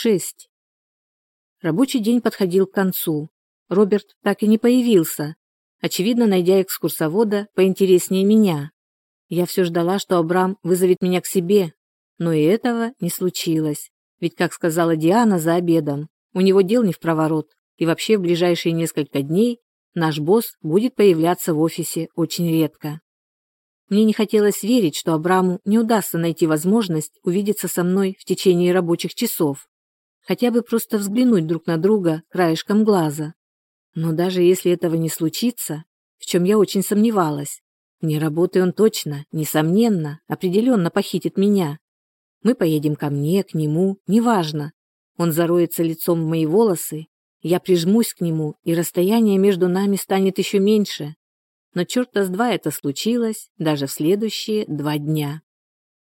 6. Рабочий день подходил к концу. Роберт так и не появился, очевидно, найдя экскурсовода поинтереснее меня. Я все ждала, что Абрам вызовет меня к себе, но и этого не случилось. Ведь, как сказала Диана за обедом, у него дел не в проворот, и вообще в ближайшие несколько дней наш босс будет появляться в офисе очень редко. Мне не хотелось верить, что Абраму не удастся найти возможность увидеться со мной в течение рабочих часов, хотя бы просто взглянуть друг на друга краешком глаза. Но даже если этого не случится, в чем я очень сомневалась, не работая он точно, несомненно, определенно похитит меня. Мы поедем ко мне, к нему, неважно. Он зароется лицом в мои волосы, я прижмусь к нему, и расстояние между нами станет еще меньше, но черта с два это случилось даже в следующие два дня.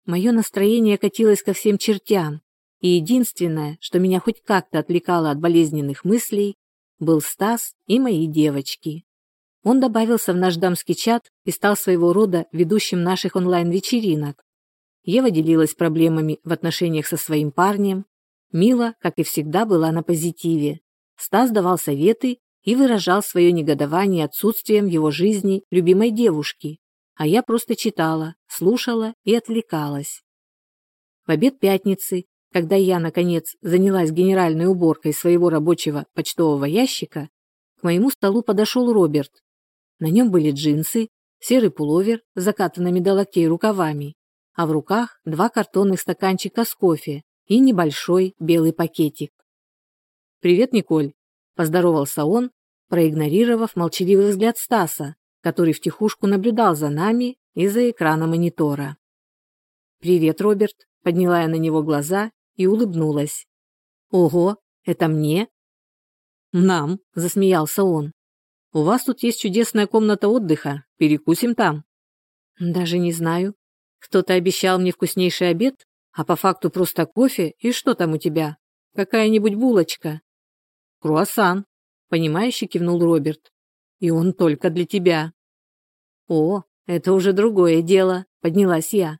Мое настроение катилось ко всем чертям, и единственное, что меня хоть как-то отвлекало от болезненных мыслей, был Стас и мои девочки. Он добавился в наш дамский чат и стал своего рода ведущим наших онлайн-вечеринок. Ева делилась проблемами в отношениях со своим парнем. Мила, как и всегда, была на позитиве. Стас давал советы и выражал свое негодование отсутствием в его жизни любимой девушки, а я просто читала, слушала и отвлекалась. В обед пятницы, когда я, наконец, занялась генеральной уборкой своего рабочего почтового ящика, к моему столу подошел Роберт. На нем были джинсы, серый пуловер с закатанными до локтей рукавами, а в руках два картонных стаканчика с кофе и небольшой белый пакетик. «Привет, Николь», – поздоровался он, проигнорировав молчаливый взгляд Стаса, который втихушку наблюдал за нами из-за экрана монитора. «Привет, Роберт», — подняла я на него глаза и улыбнулась. «Ого, это мне?» «Нам», — засмеялся он. «У вас тут есть чудесная комната отдыха, перекусим там». «Даже не знаю. Кто-то обещал мне вкуснейший обед, а по факту просто кофе и что там у тебя? Какая-нибудь булочка?» «Круассан», Понимающе кивнул Роберт. И он только для тебя. О, это уже другое дело, поднялась я.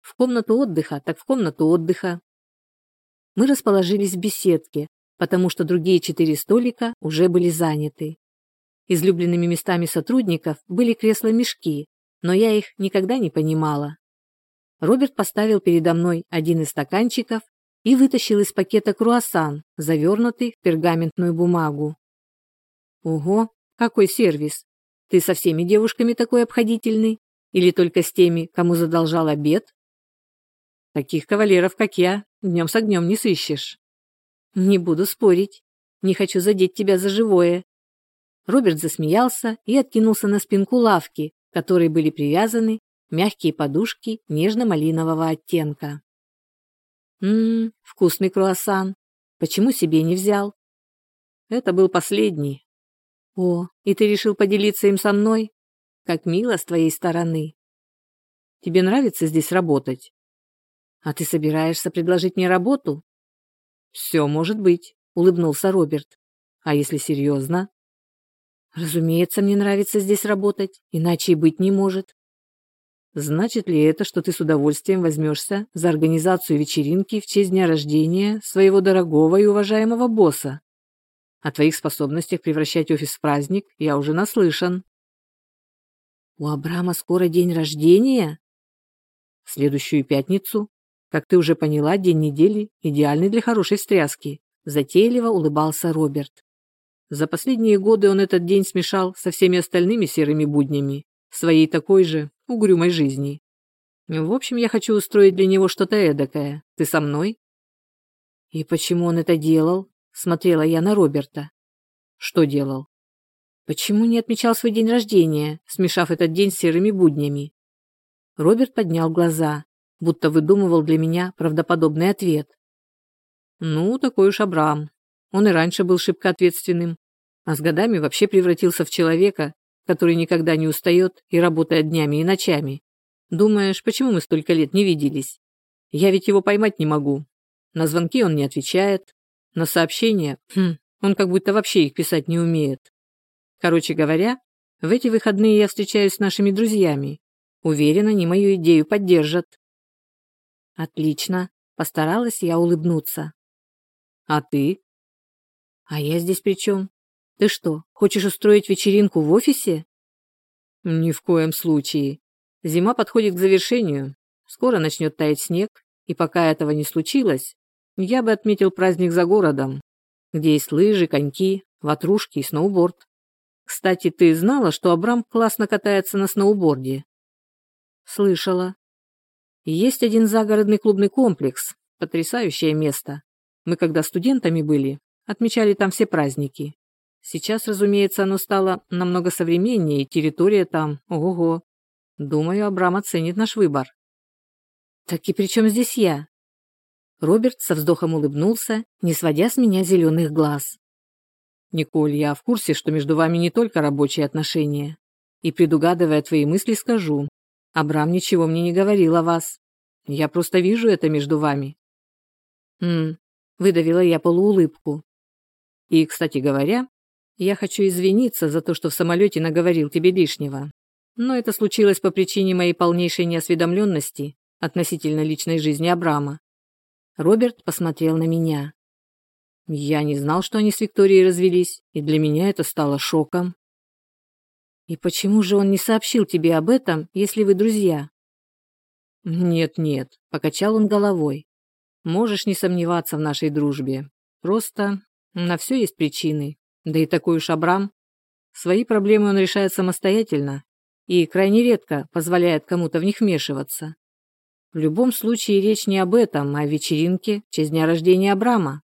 В комнату отдыха, так в комнату отдыха. Мы расположились в беседке, потому что другие четыре столика уже были заняты. Излюбленными местами сотрудников были кресла-мешки, но я их никогда не понимала. Роберт поставил передо мной один из стаканчиков и вытащил из пакета круассан, завернутый в пергаментную бумагу. Ого, какой сервис! Ты со всеми девушками такой обходительный? Или только с теми, кому задолжал обед? Таких кавалеров, как я, днем с огнем не сыщешь. Не буду спорить. Не хочу задеть тебя за живое. Роберт засмеялся и откинулся на спинку лавки, которой были привязаны мягкие подушки нежно-малинового оттенка. Ммм, вкусный круассан. Почему себе не взял? Это был последний, «О, и ты решил поделиться им со мной? Как мило с твоей стороны. Тебе нравится здесь работать? А ты собираешься предложить мне работу?» «Все может быть», — улыбнулся Роберт. «А если серьезно?» «Разумеется, мне нравится здесь работать, иначе и быть не может». «Значит ли это, что ты с удовольствием возьмешься за организацию вечеринки в честь дня рождения своего дорогого и уважаемого босса?» О твоих способностях превращать офис в праздник я уже наслышан. У Абрама скоро день рождения? В следующую пятницу. Как ты уже поняла, день недели идеальный для хорошей встряски. Затейливо улыбался Роберт. За последние годы он этот день смешал со всеми остальными серыми буднями, своей такой же угрюмой жизни. В общем, я хочу устроить для него что-то эдакое. Ты со мной? И почему он это делал? Смотрела я на Роберта. Что делал? Почему не отмечал свой день рождения, смешав этот день с серыми буднями? Роберт поднял глаза, будто выдумывал для меня правдоподобный ответ. Ну, такой уж Абрам. Он и раньше был шибко ответственным, а с годами вообще превратился в человека, который никогда не устает и работает днями и ночами. Думаешь, почему мы столько лет не виделись? Я ведь его поймать не могу. На звонки он не отвечает, на сообщения, хм, он как будто вообще их писать не умеет. Короче говоря, в эти выходные я встречаюсь с нашими друзьями. Уверена, они мою идею поддержат. Отлично, постаралась я улыбнуться. А ты? А я здесь при чем? Ты что, хочешь устроить вечеринку в офисе? Ни в коем случае. Зима подходит к завершению. Скоро начнет таять снег, и пока этого не случилось, я бы отметил праздник за городом, где есть лыжи, коньки, ватрушки и сноуборд. Кстати, ты знала, что Абрам классно катается на сноуборде? Слышала. Есть один загородный клубный комплекс. Потрясающее место. Мы, когда студентами были, отмечали там все праздники. Сейчас, разумеется, оно стало намного современнее, и территория там, ого-го. Думаю, Абрам оценит наш выбор. Так и при чем здесь я? Роберт со вздохом улыбнулся, не сводя с меня зеленых глаз. Николь, я в курсе, что между вами не только рабочие отношения. И предугадывая твои мысли, скажу. Абрам ничего мне не говорил о вас. Я просто вижу это между вами. Хм, выдавила я полуулыбку. И, кстати говоря, я хочу извиниться за то, что в самолете наговорил тебе лишнего. Но это случилось по причине моей полнейшей неосведомленности относительно личной жизни Абрама. Роберт посмотрел на меня. Я не знал, что они с Викторией развелись, и для меня это стало шоком. И почему же он не сообщил тебе об этом, если вы друзья? Нет-нет, покачал он головой. Можешь не сомневаться в нашей дружбе. Просто на все есть причины. Да и такой уж Абрам. Свои проблемы он решает самостоятельно и крайне редко позволяет кому-то в них вмешиваться. В любом случае речь не об этом, а о вечеринке в честь дня рождения Абрама.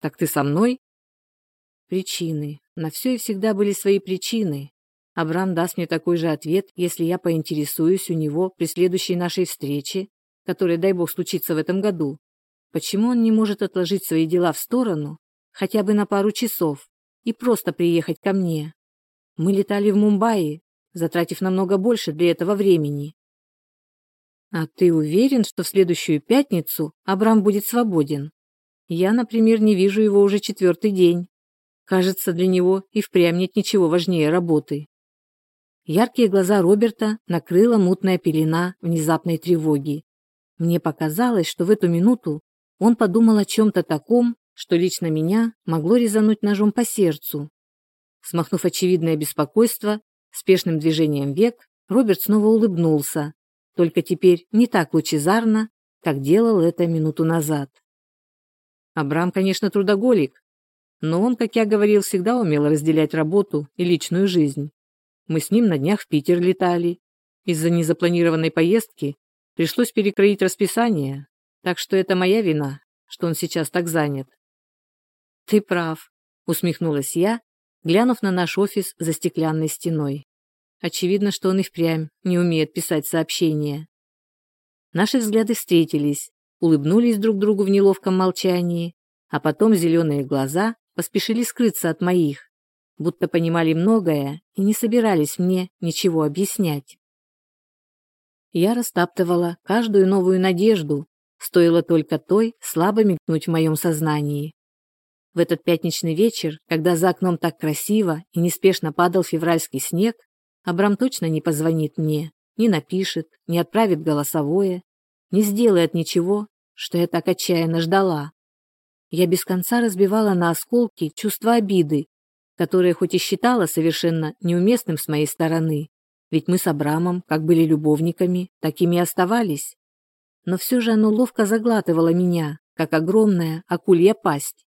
Так ты со мной? Причины. На все и всегда были свои причины. Абрам даст мне такой же ответ, если я поинтересуюсь у него при следующей нашей встрече, которая, дай бог, случится в этом году. Почему он не может отложить свои дела в сторону, хотя бы на пару часов, и просто приехать ко мне? Мы летали в Мумбаи, затратив намного больше для этого времени. А ты уверен, что в следующую пятницу Абрам будет свободен? Я, например, не вижу его уже четвертый день. Кажется, для него и впрямь нет ничего важнее работы. Яркие глаза Роберта накрыла мутная пелена внезапной тревоги. Мне показалось, что в эту минуту он подумал о чем-то таком, что лично меня могло резануть ножом по сердцу. Смахнув очевидное беспокойство, спешным движением век, Роберт снова улыбнулся, только теперь не так лучезарно, как делал это минуту назад. Абрам, конечно, трудоголик, но он, как я говорил, всегда умел разделять работу и личную жизнь. Мы с ним на днях в Питер летали. Из-за незапланированной поездки пришлось перекроить расписание, так что это моя вина, что он сейчас так занят. Ты прав, усмехнулась я, глянув на наш офис за стеклянной стеной. Очевидно, что он и впрямь не умеет писать сообщения. Наши взгляды встретились, улыбнулись друг другу в неловком молчании, а потом зеленые глаза поспешили скрыться от моих, будто понимали многое и не собирались мне ничего объяснять. Я растаптывала каждую новую надежду, стоило только той слабо мигнуть в моем сознании. В этот пятничный вечер, когда за окном так красиво и неспешно падал февральский снег, Абрам точно не позвонит мне, не напишет, не отправит голосовое, не сделает ничего, что я так отчаянно ждала. Я без конца разбивала на осколки чувства обиды, которые хоть и считала совершенно неуместным с моей стороны, ведь мы с Абрамом, как были любовниками, такими и оставались. Но все же оно ловко заглатывало меня, как огромная акулья пасть.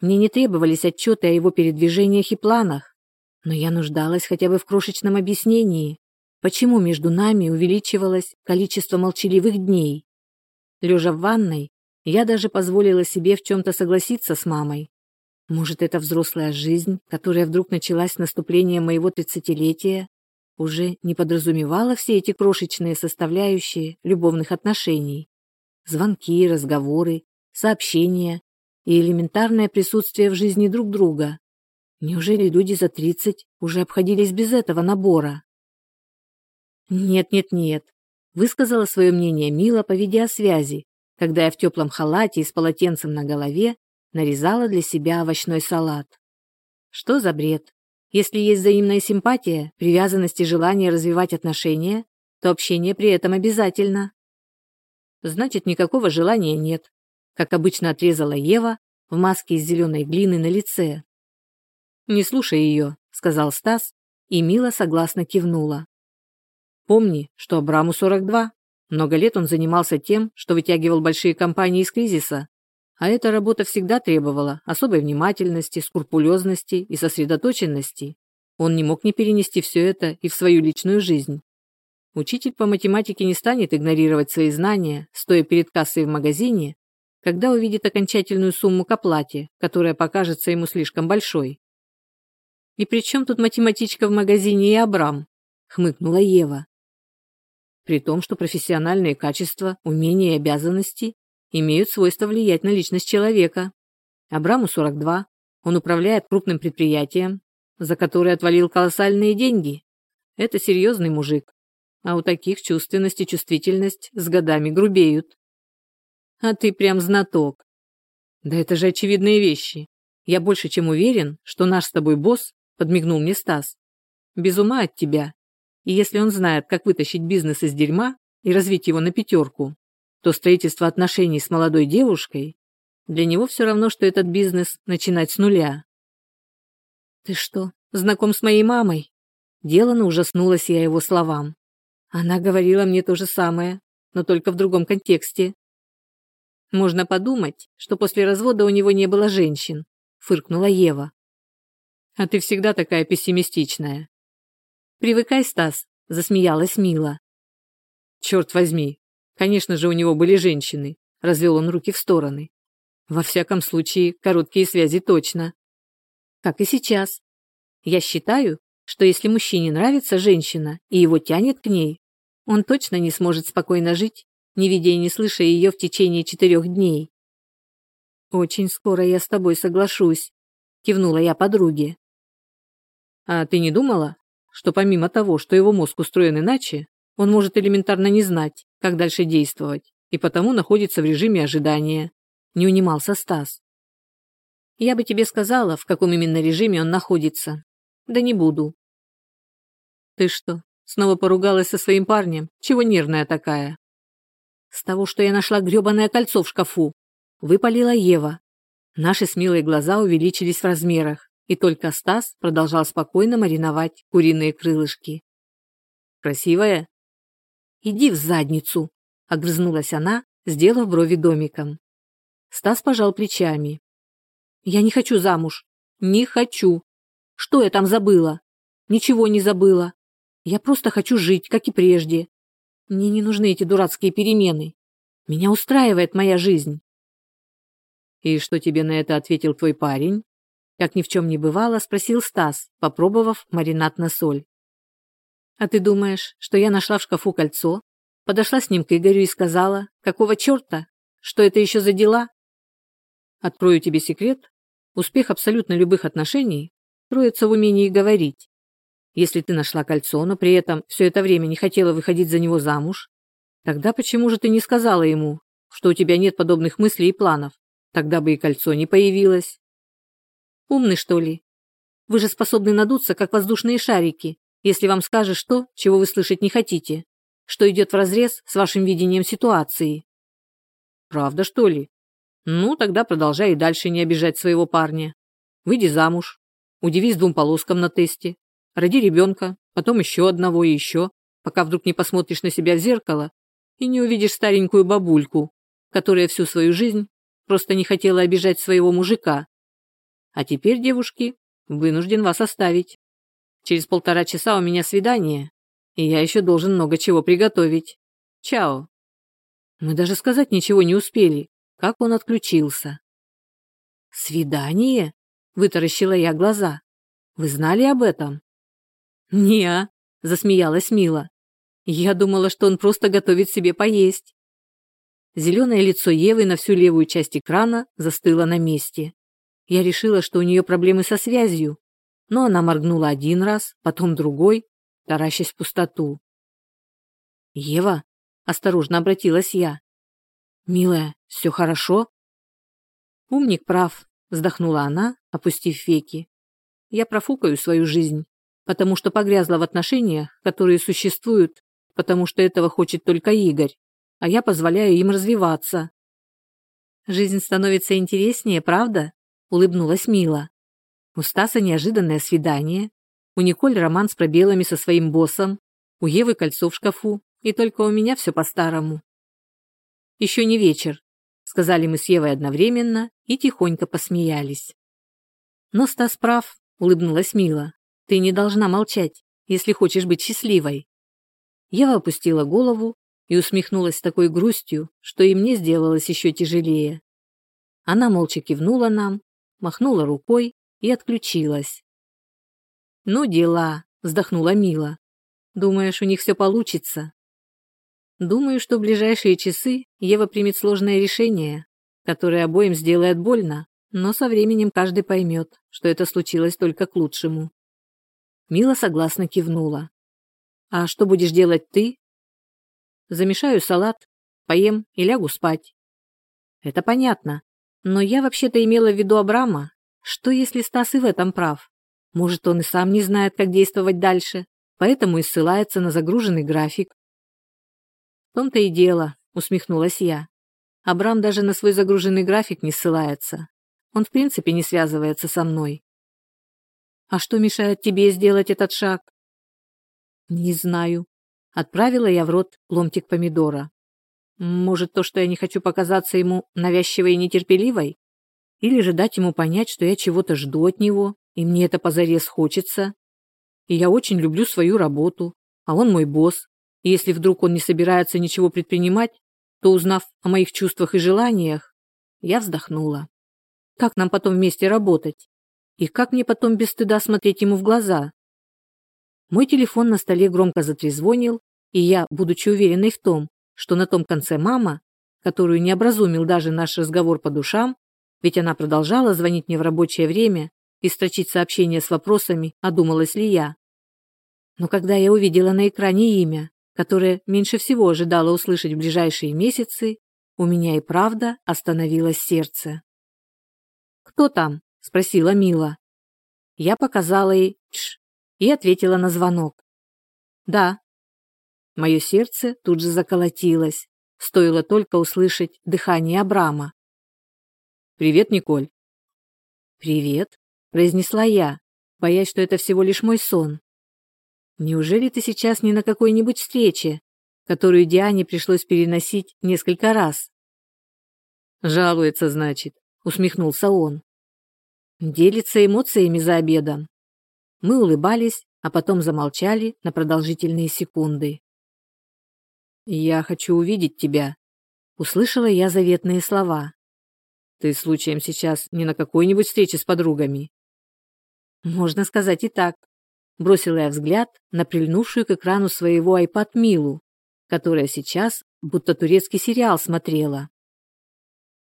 Мне не требовались отчеты о его передвижениях и планах, но я нуждалась хотя бы в крошечном объяснении, почему между нами увеличивалось количество молчаливых дней. Лежа в ванной, я даже позволила себе в чем-то согласиться с мамой. Может, эта взрослая жизнь, которая вдруг началась с наступлением моего тридцатилетия, уже не подразумевала все эти крошечные составляющие любовных отношений. Звонки, разговоры, сообщения и элементарное присутствие в жизни друг друга. Неужели люди за тридцать уже обходились без этого набора? «Нет-нет-нет», — высказала свое мнение Мила по видеосвязи, когда я в теплом халате и с полотенцем на голове нарезала для себя овощной салат. Что за бред? Если есть взаимная симпатия, привязанность и желание развивать отношения, то общение при этом обязательно. Значит, никакого желания нет. Как обычно отрезала Ева, в маске из зеленой глины на лице. «Не слушай ее», — сказал Стас, и Мила согласно кивнула. «Помни, что Абраму 42. Много лет он занимался тем, что вытягивал большие компании из кризиса, а эта работа всегда требовала особой внимательности, скрупулезности и сосредоточенности. Он не мог не перенести все это и в свою личную жизнь. Учитель по математике не станет игнорировать свои знания, стоя перед кассой в магазине, когда увидит окончательную сумму к оплате, которая покажется ему слишком большой. «И при чем тут математичка в магазине и Абрам?» — хмыкнула Ева. При том, что профессиональные качества, умения и обязанности имеют свойство влиять на личность человека. Абраму 42, он управляет крупным предприятием, за которое отвалил колоссальные деньги. Это серьезный мужик, а у таких чувственность и чувствительность с годами грубеют. А ты прям знаток. Да это же очевидные вещи. Я больше чем уверен, что наш с тобой босс, подмигнул мне Стас, без ума от тебя. И если он знает, как вытащить бизнес из дерьма и развить его на пятерку, то строительство отношений с молодой девушкой для него все равно, что этот бизнес начинать с нуля. «Ты что, знаком с моей мамой?» Делано ужаснулась я его словам. Она говорила мне то же самое, но только в другом контексте. Можно подумать, что после развода у него не было женщин, фыркнула Ева. А ты всегда такая пессимистичная. Привыкай, Стас, засмеялась Мила. Черт возьми, конечно же, у него были женщины, развел он руки в стороны. Во всяком случае, короткие связи точно. Как и сейчас. Я считаю, что если мужчине нравится женщина и его тянет к ней, он точно не сможет спокойно жить, не видя и не слыша ее в течение четырех дней. «Очень скоро я с тобой соглашусь», – кивнула я подруге. «А ты не думала, что помимо того, что его мозг устроен иначе, он может элементарно не знать, как дальше действовать, и потому находится в режиме ожидания?» – не унимался Стас. «Я бы тебе сказала, в каком именно режиме он находится. Да не буду. Ты что, снова поругалась со своим парнем? Чего нервная такая? С того, что я нашла грёбаное кольцо в шкафу. Выпалила Ева. Наши смелые глаза увеличились в размерах, и только Стас продолжал спокойно мариновать куриные крылышки. Красивая? Иди в задницу, огрызнулась она, сделав брови домиком. Стас пожал плечами. Я не хочу замуж. Не хочу. Что я там забыла? Ничего не забыла. Я просто хочу жить, как и прежде. Мне не нужны эти дурацкие перемены. Меня устраивает моя жизнь. И что тебе на это ответил твой парень? Как ни в чем не бывало, спросил Стас, попробовав маринад на соль. А ты думаешь, что я нашла в шкафу кольцо, подошла с ним к Игорю и сказала, какого черта? Что это еще за дела? Открою тебе секрет. Успех абсолютно любых отношений кроется в умении говорить. Если ты нашла кольцо, но при этом все это время не хотела выходить за него замуж, тогда почему же ты не сказала ему, что у тебя нет подобных мыслей и планов? Тогда бы и кольцо не появилось. Умный, что ли? Вы же способны надуться, как воздушные шарики, если вам скажешь то, чего вы слышать не хотите, что идет вразрез с вашим видением ситуации. Правда, что ли? Ну, тогда продолжай и дальше не обижать своего парня. Выйди замуж, удивись двум полоскам на тесте, Роди ребенка, потом еще одного и еще, пока вдруг не посмотришь на себя в зеркало и не увидишь старенькую бабульку, которая всю свою жизнь просто не хотела обижать своего мужика. А теперь, девушки, вынужден вас оставить. Через полтора часа у меня свидание, и я еще должен много чего приготовить. Чао. Мы даже сказать ничего не успели, как он отключился. «Свидание?» – вытаращила я глаза. «Вы знали об этом?» «Не-а», засмеялась Мила. «Я думала, что он просто готовит себе поесть». Зеленое лицо Евы на всю левую часть экрана застыло на месте. Я решила, что у нее проблемы со связью, но она моргнула один раз, потом другой, таращась в пустоту. «Ева?» – осторожно обратилась я. «Милая, все хорошо?» «Умник прав», – вздохнула она, опустив веки. «Я профукаю свою жизнь, потому что погрязла в отношениях, которые существуют, потому что этого хочет только Игорь, а я позволяю им развиваться. Жизнь становится интереснее, правда? Улыбнулась Мила. У Стаса неожиданное свидание. У Николь роман с пробелами со своим боссом. У Евы кольцо в шкафу. И только у меня все по-старому. Еще не вечер, сказали мы с Евой одновременно и тихонько посмеялись. Но Стас прав, улыбнулась Мила. Ты не должна молчать, если хочешь быть счастливой. Ева опустила голову и усмехнулась с такой грустью, что и мне сделалось еще тяжелее. Она молча кивнула нам, махнула рукой и отключилась. «Ну, дела», — вздохнула Мила. «Думаешь, у них все получится?» «Думаю, что в ближайшие часы Ева примет сложное решение, которое обоим сделает больно, но со временем каждый поймет, что это случилось только к лучшему». Мила согласно кивнула. «А что будешь делать ты?» «Замешаю салат, поем и лягу спать». «Это понятно. Но я вообще-то имела в виду Абрама. Что, если Стас и в этом прав? Может, он и сам не знает, как действовать дальше, поэтому и ссылается на загруженный график». «В том-то и дело», — усмехнулась я. Абрам даже на свой загруженный график не ссылается. Он в принципе не связывается со мной. А что мешает тебе сделать этот шаг? Не знаю. Отправила я в рот ломтик помидора. Может, то, что я не хочу показаться ему навязчивой и нетерпеливой? Или же дать ему понять, что я чего-то жду от него, и мне это позарез хочется? И я очень люблю свою работу, а он мой босс. И если вдруг он не собирается ничего предпринимать, то, узнав о моих чувствах и желаниях, я вздохнула. Как нам потом вместе работать? И как мне потом без стыда смотреть ему в глаза? Мой телефон на столе громко затрезвонил, и я, будучи уверенной в том, что на том конце мама, которую не образумил даже наш разговор по душам, ведь она продолжала звонить мне в рабочее время и строчить сообщения с вопросами, одумалась ли я. Но когда я увидела на экране имя, которое меньше всего ожидала услышать в ближайшие месяцы, у меня и правда остановилось сердце. «Кто там?» спросила Мила. Я показала ей «Тш» и ответила на звонок. «Да». Мое сердце тут же заколотилось, стоило только услышать дыхание Абрама. «Привет, Николь». «Привет», — произнесла я, боясь, что это всего лишь мой сон. «Неужели ты сейчас не на какой-нибудь встрече, которую Диане пришлось переносить несколько раз?» «Жалуется, значит», — усмехнулся он. Делится эмоциями за обедом. Мы улыбались, а потом замолчали на продолжительные секунды. «Я хочу увидеть тебя», — услышала я заветные слова. «Ты случаем сейчас не на какой-нибудь встрече с подругами?» «Можно сказать и так», — бросила я взгляд на прильнувшую к экрану своего iPad Милу, которая сейчас будто турецкий сериал смотрела.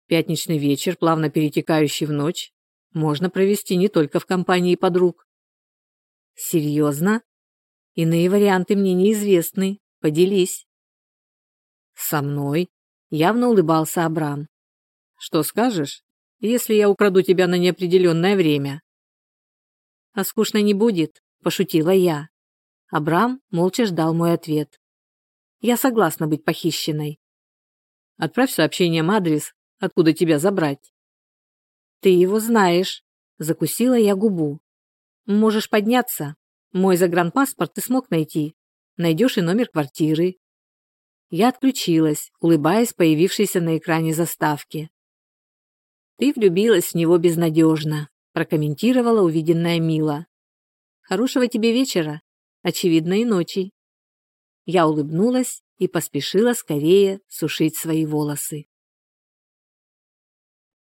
Пятничный вечер, плавно перетекающий в ночь, можно провести не только в компании подруг. Серьезно? Иные варианты мне неизвестны. Поделись. Со мной явно улыбался Абрам. Что скажешь, если я украду тебя на неопределенное время? А скучно не будет, пошутила я. Абрам молча ждал мой ответ. Я согласна быть похищенной. Отправь сообщением адрес, откуда тебя забрать. Ты его знаешь. Закусила я губу. Можешь подняться. Мой загранпаспорт ты смог найти. Найдешь и номер квартиры. Я отключилась, улыбаясь появившейся на экране заставки. Ты влюбилась в него безнадежно, прокомментировала увиденная Мила. Хорошего тебе вечера, очевидно, и ночи. Я улыбнулась и поспешила скорее сушить свои волосы.